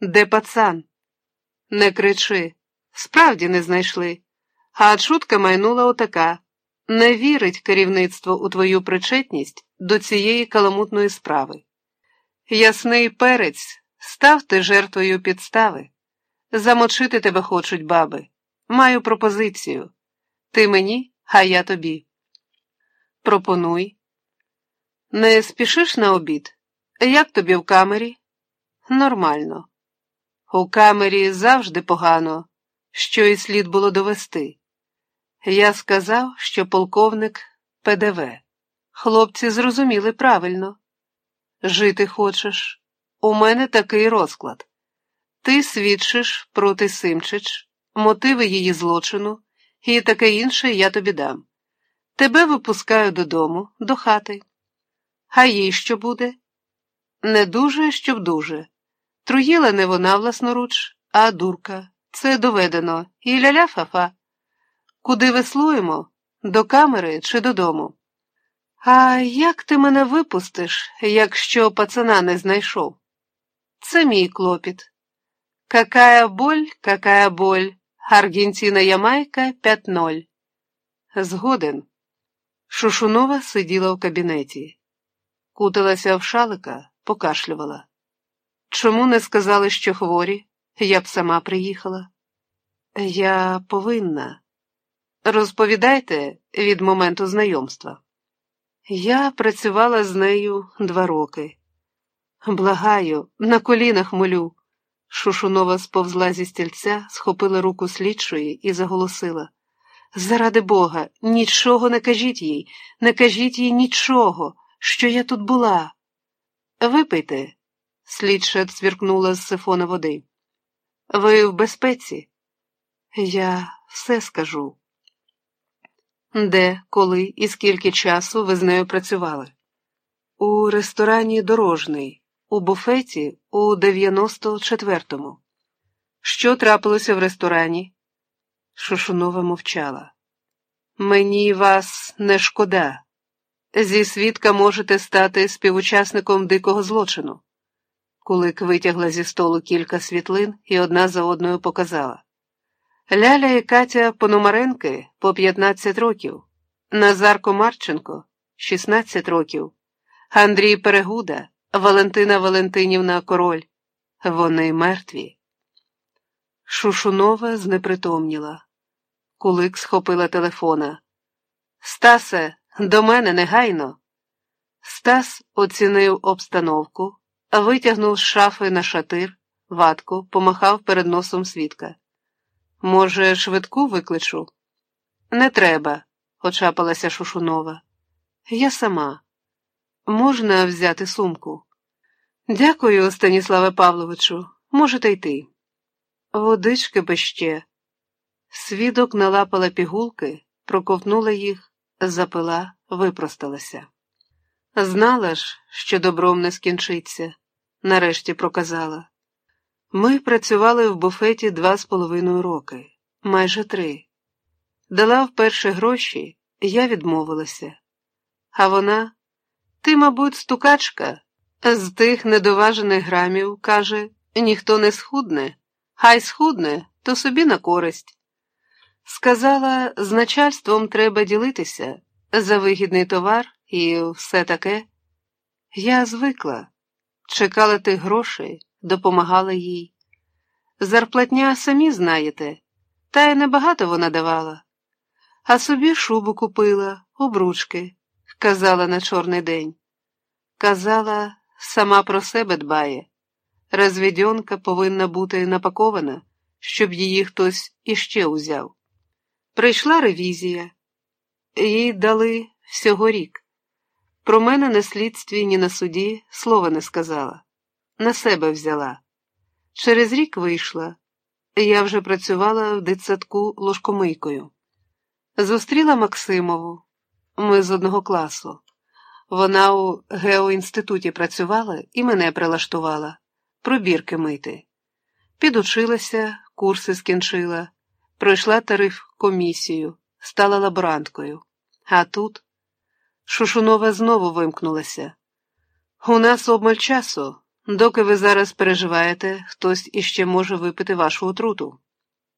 Де пацан? Не кричи. Справді не знайшли. А чутка майнула отака не вірить керівництво у твою причетність до цієї каламутної справи. Ясний перець, став ти жертвою підстави. Замочити тебе хочуть баби. Маю пропозицію. Ти мені, а я тобі. Пропонуй. Не спішиш на обід? Як тобі в камері? Нормально. У камері завжди погано, що і слід було довести. Я сказав, що полковник ПДВ. Хлопці зрозуміли правильно. Жити хочеш. У мене такий розклад. Ти свідчиш проти Симчич, мотиви її злочину і таке інше я тобі дам. Тебе випускаю додому, до хати. А їй що буде? Не дуже, щоб дуже. Труїла не вона власноруч, а дурка. Це доведено. І ля-ля фафа. Куди веслуємо? До камери чи додому? А як ти мене випустиш, якщо пацана не знайшов? Це мій клопіт. Какая боль, какая боль. Аргентина Ямайка 5-0. Згоден. Шушунова сиділа в кабінеті, куталася в шалика, покашлювала. Чому не сказали, що хворі? Я б сама приїхала. Я повинна. Розповідайте від моменту знайомства. Я працювала з нею два роки. Благаю, на колінах молю. Шушунова сповзла зі стільця, схопила руку слідчої і заголосила. Заради Бога, нічого не кажіть їй, не кажіть їй нічого, що я тут була. Випийте, слідча цвіркнула з сифона води. Ви в безпеці? Я все скажу. Де, коли і скільки часу ви з нею працювали? У ресторані Дорожний, у буфеті у 94-му. Що трапилося в ресторані? Шушунова мовчала. Мені вас не шкода. Зі свідка можете стати співучасником дикого злочину. Кулик витягла зі столу кілька світлин і одна за одною показала. Ляля і Катя Пономаренки по 15 років, Назар Комарченко 16 років, Андрій Перегуда, Валентина Валентинівна Король. Вони мертві. Шушунова знепритомніла. Кулик схопила телефона. Стасе, до мене негайно. Стас оцінив обстановку, витягнув з шафи на шатир, ватку, помахав перед носом свідка. Може, швидку викличу? Не треба, очапалася Шушунова. Я сама. Можна взяти сумку? Дякую, Станіславе Павловичу. Можете йти. Водички би ще. Свідок налапала пігулки, проковтнула їх, запила, випросталася. Знала ж, що добром не скінчиться, нарешті проказала. Ми працювали в буфеті два з половиною роки, майже три. Дала вперше гроші, я відмовилася. А вона, ти, мабуть, стукачка, з тих недоважених грамів, каже, ніхто не схудне, хай схудне, то собі на користь. Сказала, з начальством треба ділитися за вигідний товар і все таке. Я звикла, чекала тих грошей допомагала їй. Зарплатня самі знаєте, та й небагато вона давала, а собі шубу купила, обручки, казала на чорний день. Казала, сама про себе дбає. Розвідьонка повинна бути напакована, щоб її хтось іще узяв. Прийшла ревізія, їй дали всього рік. Про мене на слідстві ні на суді слова не сказала на себе взяла. Через рік вийшла. Я вже працювала в дитсадку ложкомийкою. Зустріла Максимову, ми з одного класу. Вона у геоінституті працювала і мене прилаштувала, пробірки мити. Підучилася, курси скінчила, пройшла тариф комісію, стала лаборанткою. А тут Шушунова знову вимкнулася. У нас обмаль часу, Доки ви зараз переживаєте, хтось іще може випити вашу отруту.